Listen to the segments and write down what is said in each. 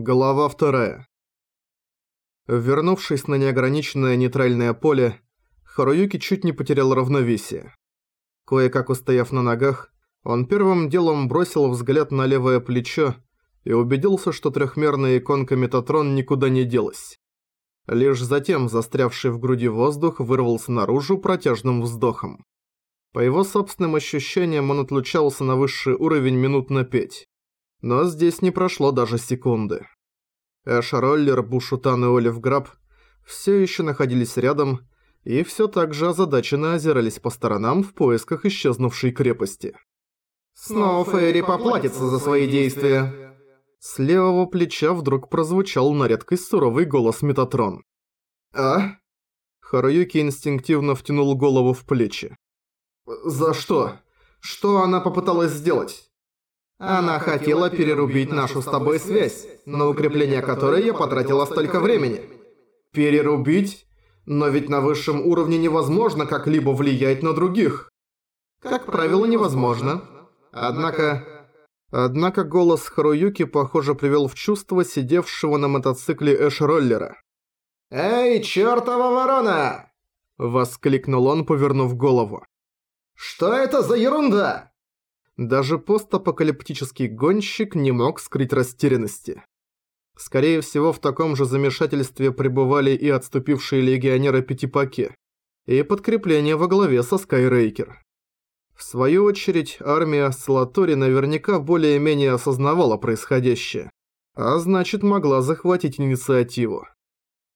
Глава вторая. Вернувшись на неограниченное нейтральное поле, Харуюки чуть не потерял равновесие. Кое-как устояв на ногах, он первым делом бросил взгляд на левое плечо и убедился, что трехмерная иконка Метатрон никуда не делась. Лишь затем застрявший в груди воздух вырвался наружу протяжным вздохом. По его собственным ощущениям он отлучался на высший уровень минут на пять. Но здесь не прошло даже секунды. Эш Роллер, Бушутан и Олив Граб все еще находились рядом и все так же озадаченно озирались по сторонам в поисках исчезнувшей крепости. «Снова Фейри поплатится за свои действия!» С левого плеча вдруг прозвучал на редкость суровый голос Метатрон. «А?» Харуюки инстинктивно втянул голову в плечи. «За что? Что она попыталась сделать?» Она хотела перерубить нашу с тобой связь, на укрепление которой я потратила столько времени. Перерубить? Но ведь на высшем уровне невозможно как-либо влиять на других. Как правило, невозможно. Однако... Однако голос Харуюки, похоже, привел в чувство сидевшего на мотоцикле Эш-роллера. «Эй, чёртова ворона!» Воскликнул он, повернув голову. «Что это за ерунда?» Даже постапокалиптический гонщик не мог скрыть растерянности. Скорее всего, в таком же замешательстве пребывали и отступившие легионеры Пятипаке, и подкрепление во главе со Скайрейкер. В свою очередь, армия Салатори наверняка более-менее осознавала происходящее, а значит могла захватить инициативу.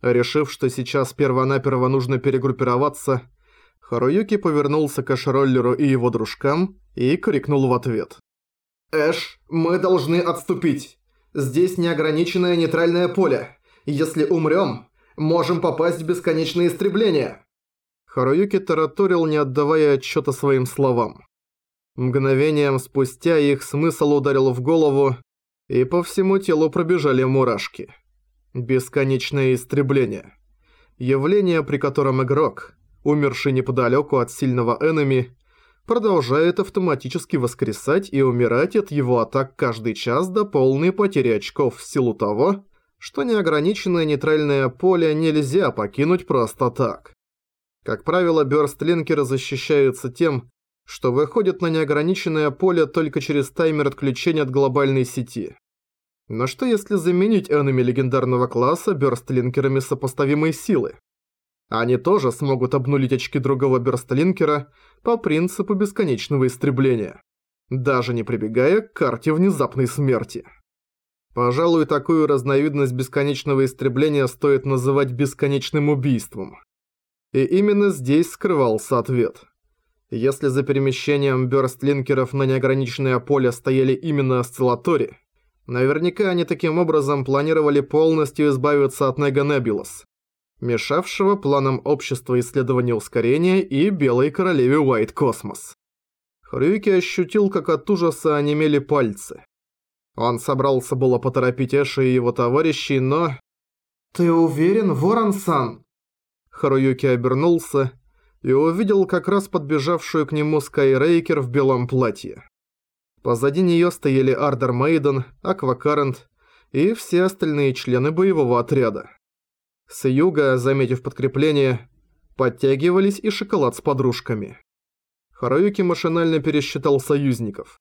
Решив, что сейчас перво-наперво нужно перегруппироваться, Харуюки повернулся к Эш-роллеру и его дружкам и крикнул в ответ. «Эш, мы должны отступить. Здесь неограниченное нейтральное поле. Если умрём, можем попасть в бесконечное истребление». Харуюки тараторил, не отдавая отчёта своим словам. Мгновением спустя их смысл ударил в голову, и по всему телу пробежали мурашки. Бесконечное истребление. Явление, при котором игрок, умерший неподалеку от сильного энеми, продолжает автоматически воскресать и умирать от его атак каждый час до полной потери очков в силу того, что неограниченное нейтральное поле нельзя покинуть просто так. Как правило, бёрстлинкеры защищаются тем, что выходят на неограниченное поле только через таймер отключения от глобальной сети. Но что если заменить энеми легендарного класса бёрстлинкерами сопоставимой силы? Они тоже смогут обнулить очки другого Берстлинкера по принципу бесконечного истребления, даже не прибегая к карте внезапной смерти. Пожалуй, такую разновидность бесконечного истребления стоит называть бесконечным убийством. И именно здесь скрывался ответ. Если за перемещением бёрстлинкеров на неограниченное поле стояли именно осциллатори, наверняка они таким образом планировали полностью избавиться от Неганебулос мешавшего планам общества исследования ускорения и Белой Королеве Уайт Космос. Хрюки ощутил, как от ужаса онемели пальцы. Он собрался было поторопить Эша и его товарищей, но... «Ты уверен, Ворон-сан?» Харуюки обернулся и увидел как раз подбежавшую к нему Скайрейкер в белом платье. Позади нее стояли Ардор Мейден, Аква Карент и все остальные члены боевого отряда. С юга, заметив подкрепление, подтягивались и Шоколад с подружками. Харуюки машинально пересчитал союзников.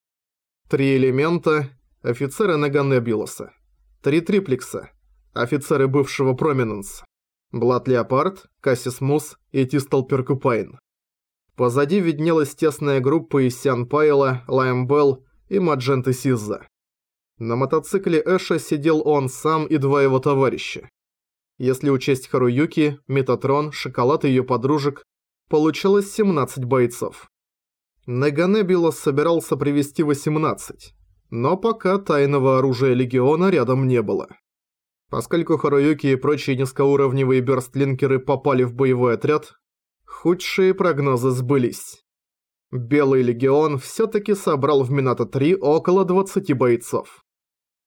Три элемента – офицеры Нега Небьюласа. Три триплекса – офицеры бывшего Проминенс. Блад Леопард, Кассис Мус и Тисл Поркьюпайн. Позади виднелась тесная группа из Сиан Пайла, Лайм Белл и Мадженты Сизза. На мотоцикле Эша сидел он сам и два его товарища. Если учесть Харуюки, Метатрон, Шоколад и ее подружек, получилось 17 бойцов. Нега Небьюлас собирался привести 18, но пока тайного оружия Легиона рядом не было. Поскольку Харуюки и прочие низкоуровневые бёрстлинкеры попали в боевой отряд, худшие прогнозы сбылись. Белый Легион всё-таки собрал в Минато-3 около 20 бойцов.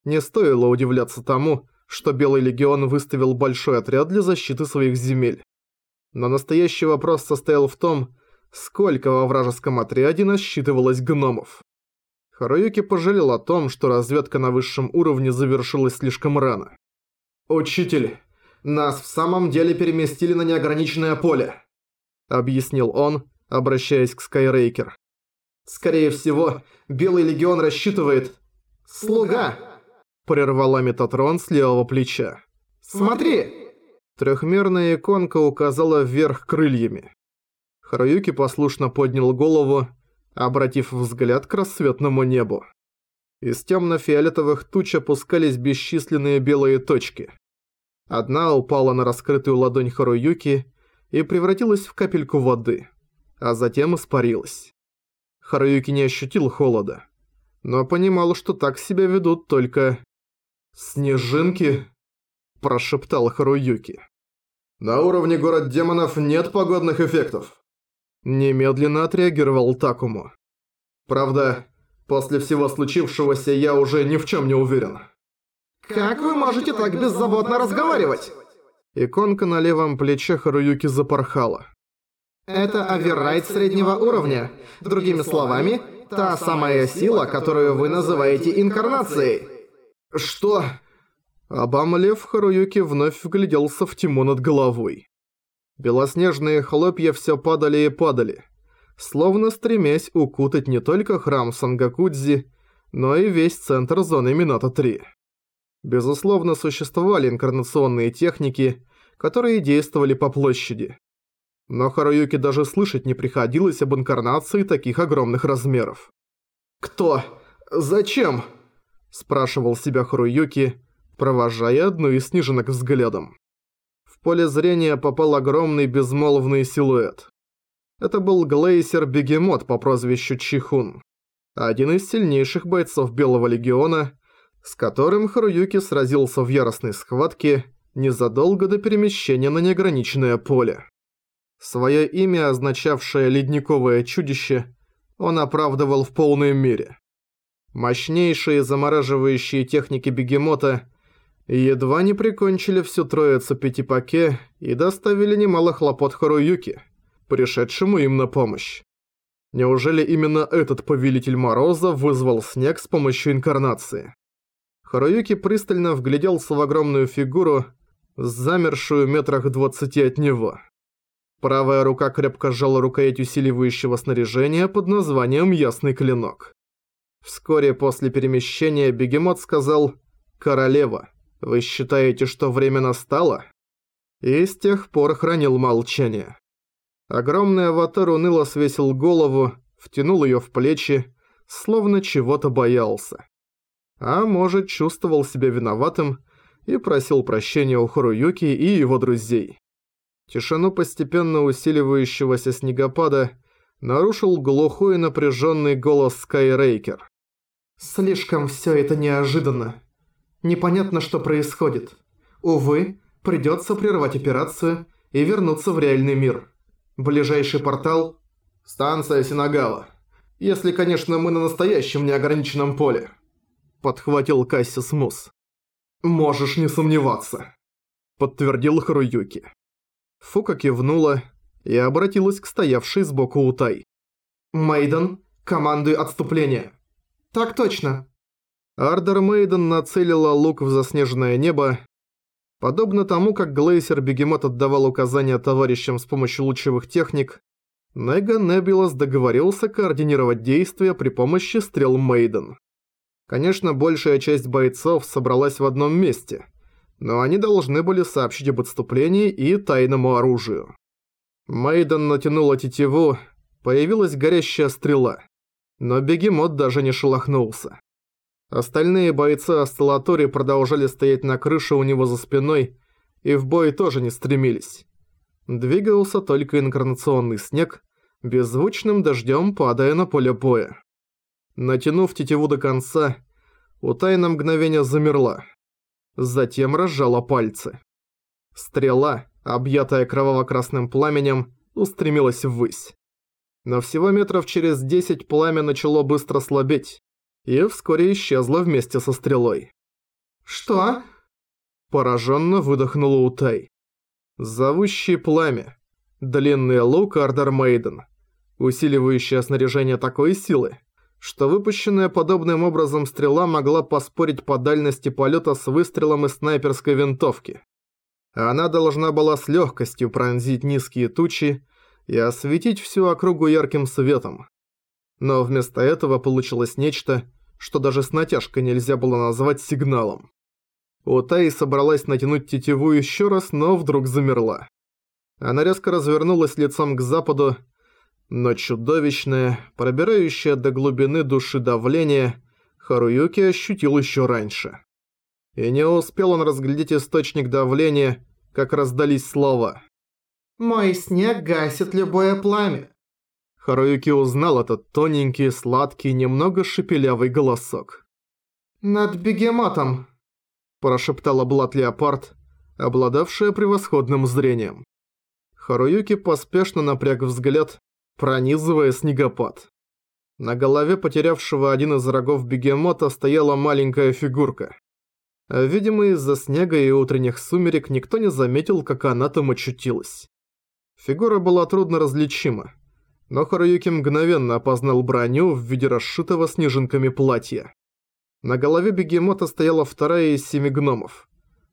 Не стоило удивляться тому, что Белый Легион выставил большой отряд для защиты своих земель. Но настоящий вопрос состоял в том, сколько во вражеском отряде насчитывалось гномов. Харуюки пожалел о том, что разведка на высшем уровне завершилась слишком рано. «Учитель, нас в самом деле переместили на неограниченное поле», — объяснил он, обращаясь к Скайрейкер. «Скорее всего, Белый Легион рассчитывает...» «Слуга!» — прервала Метатрон с левого плеча. «Смотри!» Трехмерная иконка указала вверх крыльями. Харуюки послушно поднял голову, обратив взгляд к рассветному небу. Из темно-фиолетовых туч опускались бесчисленные белые точки. Одна упала на раскрытую ладонь Харуюки и превратилась в капельку воды, а затем испарилась. Харуюки не ощутил холода, но понимал, что так себя ведут только... «Снежинки?» – прошептал Харуюки. «На уровне город демонов нет погодных эффектов». Немедленно отреагировал Такому. «Правда, после всего случившегося я уже ни в чем не уверен». «Как вы можете так беззаботно разговаривать?» Иконка на левом плече Харуюки запорхала. «Это оверрайт среднего уровня. Другими словами, та самая сила, которую вы называете инкарнацией». «Что?» Обомлев, Харуюки вновь вгляделся в тьму над головой. Белоснежные хлопья все падали и падали, словно стремясь укутать не только храм Сангакудзи, но и весь центр зоны Минато-3. Безусловно, существовали инкарнационные техники, которые действовали по площади. Но Харуюке даже слышать не приходилось об инкарнации таких огромных размеров. «Кто? Зачем?» – спрашивал себя Харуюки, провожая одну из снежинок взглядом поле зрения попал огромный безмолвный силуэт. Это был глейсер-бегемот по прозвищу Чихун, один из сильнейших бойцов Белого Легиона, с которым Харуюки сразился в яростной схватке незадолго до перемещения на неограниченное поле. Своё имя, означавшее «ледниковое чудище», он оправдывал в полной мере. Мощнейшие замораживающие техники бегемота едва не прикончили всю троицу Пятипаке и доставили немало хлопот Харуюки, пришедшему им на помощь. Неужели именно этот Повелитель Мороза вызвал снег с помощью инкарнации? Харуюки пристально вгляделся в огромную фигуру, замершую метрах двадцати от него. Правая рука крепко сжала рукоять усиливающего снаряжения под названием «Ясный клинок». Вскоре после перемещения бегемот сказал «Королева». Вы считаете, что время настало?» И с тех пор хранил молчание. Огромный аватар уныло свесил голову, втянул ее в плечи, словно чего-то боялся. А может, чувствовал себя виноватым и просил прощения у Хоруюки и его друзей. Тишину постепенно усиливающегося снегопада нарушил глухой напряженный голос Скайрейкер. «Слишком все это неожиданно. Непонятно, что происходит. Увы, придется прервать операцию и вернуться в реальный мир. Ближайший портал – станция Синагава. Если, конечно, мы на настоящем неограниченном поле. Подхватил Кассис Мус. Можешь не сомневаться. Подтвердил Харуюки. Фука кивнула и обратилась к стоявшей сбоку Утай. «Мейден, командуй отступление». «Так точно», Ардер Мейден нацелила лук в заснеженное небо. Подобно тому, как Глейсер Бегемот отдавал указания товарищам с помощью лучевых техник, Нега Небилос договорился координировать действия при помощи стрел Мейден. Конечно, большая часть бойцов собралась в одном месте, но они должны были сообщить об отступлении и тайному оружию. Мейден натянула тетиву, появилась горящая стрела, но бегемот даже не шелохнулся. Остальные бойцы Астелатори продолжали стоять на крыше у него за спиной и в бой тоже не стремились. Двигался только инкарнационный снег, беззвучным дождем падая на поле боя. Натянув тетиву до конца, Утай на мгновение замерла. Затем разжала пальцы. Стрела, объятая кроваво-красным пламенем, устремилась ввысь. Но всего метров через десять пламя начало быстро слабеть, и вскоре исчезла вместе со стрелой. «Что?» Пораженно выдохнула Утай. Зовущее пламя. Длинный лук Ардер Мейден. Усиливающее снаряжение такой силы, что выпущенная подобным образом стрела могла поспорить по дальности полета с выстрелом из снайперской винтовки. Она должна была с легкостью пронзить низкие тучи и осветить всю округу ярким светом. Но вместо этого получилось нечто, что даже с натяжкой нельзя было назвать сигналом. Утай собралась натянуть тетиву еще раз, но вдруг замерла. Она резко развернулась лицом к западу, но чудовищное, пробирающее до глубины души давление, Харуюки ощутил еще раньше. И не успел он разглядеть источник давления, как раздались слова. «Мой снег гасит любое пламя». Харуюки узнал этот тоненький, сладкий, немного шепелявый голосок. «Над бегемотом», – прошептала Блат-Леопард, обладавшая превосходным зрением. Харуюки поспешно напряг взгляд, пронизывая снегопад. На голове потерявшего один из рогов бегемота стояла маленькая фигурка. Видимо, из-за снега и утренних сумерек никто не заметил, как она там очутилась. Фигура была трудно различима, но Харуюки мгновенно опознал броню в виде расшитого снежинками платья. На голове бегемота стояла вторая из семи гномов.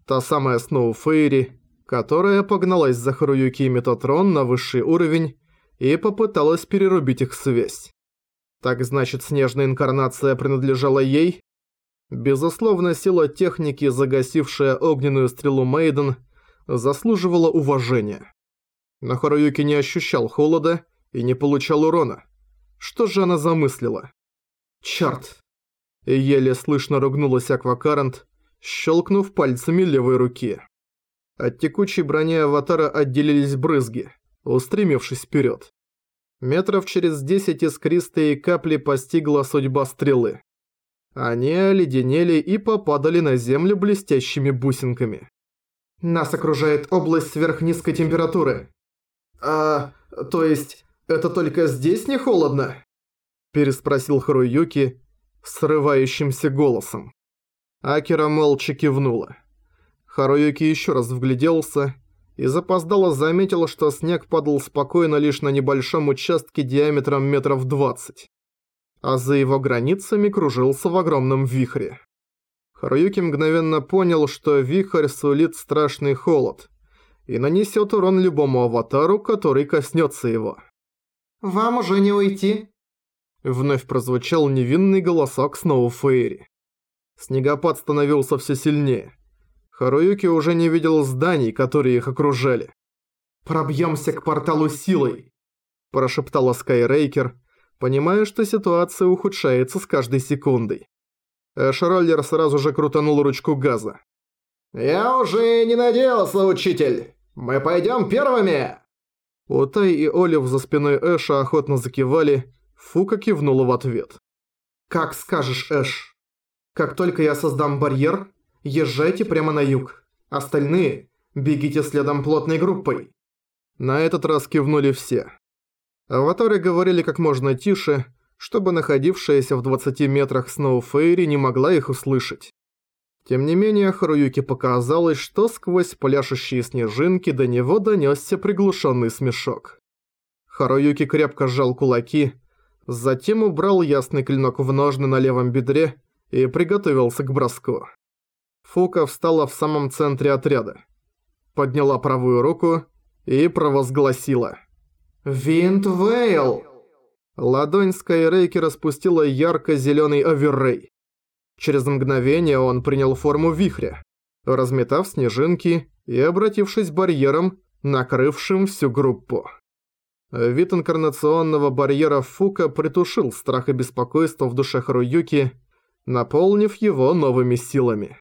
Та самая Сноу Фейри, которая погналась за Харуюки и Метатрон на высший уровень и попыталась перерубить их связь. Так значит, снежная инкарнация принадлежала ей? Безусловно, сила техники, загасившая огненную стрелу Мейден, заслуживала уважения. Но Харуюки не ощущал холода и не получал урона. Что же она замыслила? Чёрт! Еле слышно ругнулась Аквакарант, щелкнув пальцами левой руки. От текучей брони аватара отделились брызги, устремившись вперед. Метров через десять искристые капли постигла судьба стрелы. Они оледенели и попадали на землю блестящими бусинками. «Нас окружает область сверхнизкой температуры». «А, то есть, это только здесь не холодно?» Переспросил Харуюки срывающимся голосом. Акера молча кивнула. Харуюки еще раз вгляделся и запоздало заметил, что снег падал спокойно лишь на небольшом участке диаметром метров двадцать, а за его границами кружился в огромном вихре. Харуюки мгновенно понял, что вихрь сулит страшный холод и нанесет урон любому аватару, который коснется его. «Вам уже не уйти?» Вновь прозвучал невинный голосок Сноу Фейри. Снегопад становился все сильнее. Харуюки уже не видел зданий, которые их окружали. «Пробьемся к порталу силой», – прошептала Скайрейкер, понимая, что ситуация ухудшается с каждой секундой. Эш-роллер сразу же крутанул ручку газа. «Я уже не надеялся, учитель! Мы пойдем первыми!» Утай и Олив за спиной Эша охотно закивали, Фука кивнула в ответ. «Как скажешь, Эш. Как только я создам барьер, езжайте прямо на юг. Остальные бегите следом плотной группой». На этот раз кивнули все. Аватары говорили как можно тише, чтобы находившаяся в 20 метрах Сноуфейри не могла их услышать. Тем не менее, Харуюке показалось, что сквозь пляшущие снежинки до него донёсся приглушенный смешок. Харуюки крепко сжал кулаки, затем убрал ясный клинок в ножны на левом бедре и приготовился к броску. Фука встала в самом центре отряда. Подняла правую руку и провозгласила. «Винд Вейл!» Ладонь Скайрейкер распустила ярко-зелёный оверрей. Через мгновение он принял форму вихря, разметав снежинки и обратившись барьером, накрывшим всю группу. Вид инкарнационного барьера Фука притушил страх и беспокойство в душе Харуюки, наполнив его новыми силами.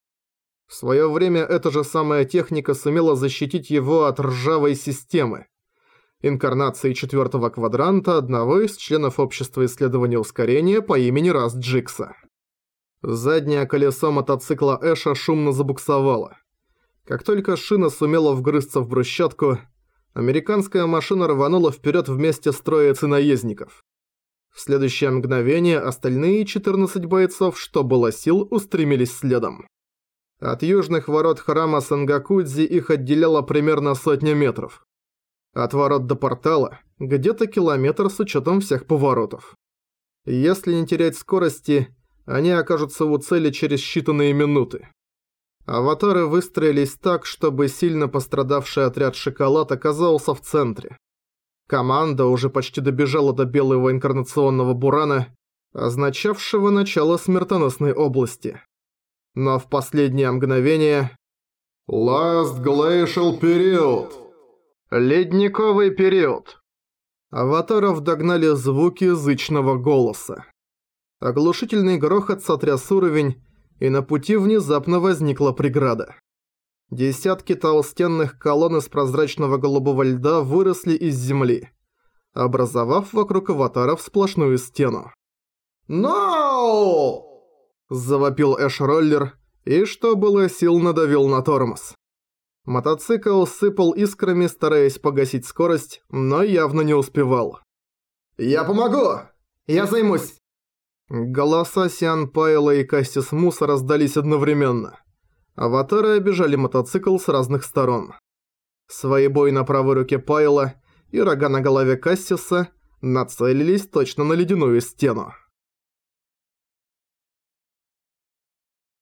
В своё время эта же самая техника сумела защитить его от ржавой системы. Инкарнации четвёртого квадранта одного из членов Общества исследования ускорения по имени Раст Джикса. Заднее колесо мотоцикла Эша шумно забуксовало. Как только шина сумела вгрызться в брусчатку, американская машина рванула вперёд вместе с троицей наездников. В следующее мгновение остальные 14 бойцов, что было сил, устремились следом. От южных ворот храма Сангакудзи их отделяло примерно сотня метров. От ворот до портала где-то километр с учетом всех поворотов. Если не терять скорости, они окажутся у цели через считанные минуты. Аватары выстроились так, чтобы сильно пострадавший отряд «Шоколад» оказался в центре. Команда уже почти добежала до белого инкарнационного бурана, означавшего начало смертоносной области. Но в последнее мгновение... Last Glacial Period. Ледниковый период. Аватаров догнали звуки зычного голоса. Оглушительный грохот сотряс уровень, и на пути внезапно возникла преграда. Десятки толстенных колонн из прозрачного голубого льда выросли из земли, образовав вокруг аватаров сплошную стену. «No!» – завопил Эш-роллер, и что было сил надавил на тормоз. Мотоцикл сыпал искрами, стараясь погасить скорость, но явно не успевал. «Я помогу! Я займусь!» Голоса Сиан Пайла и Кастис Муса раздались одновременно. Аватары обижали мотоцикл с разных сторон. Свои бой на правой руке Пайла и рога на голове Кассиса нацелились точно на ледяную стену.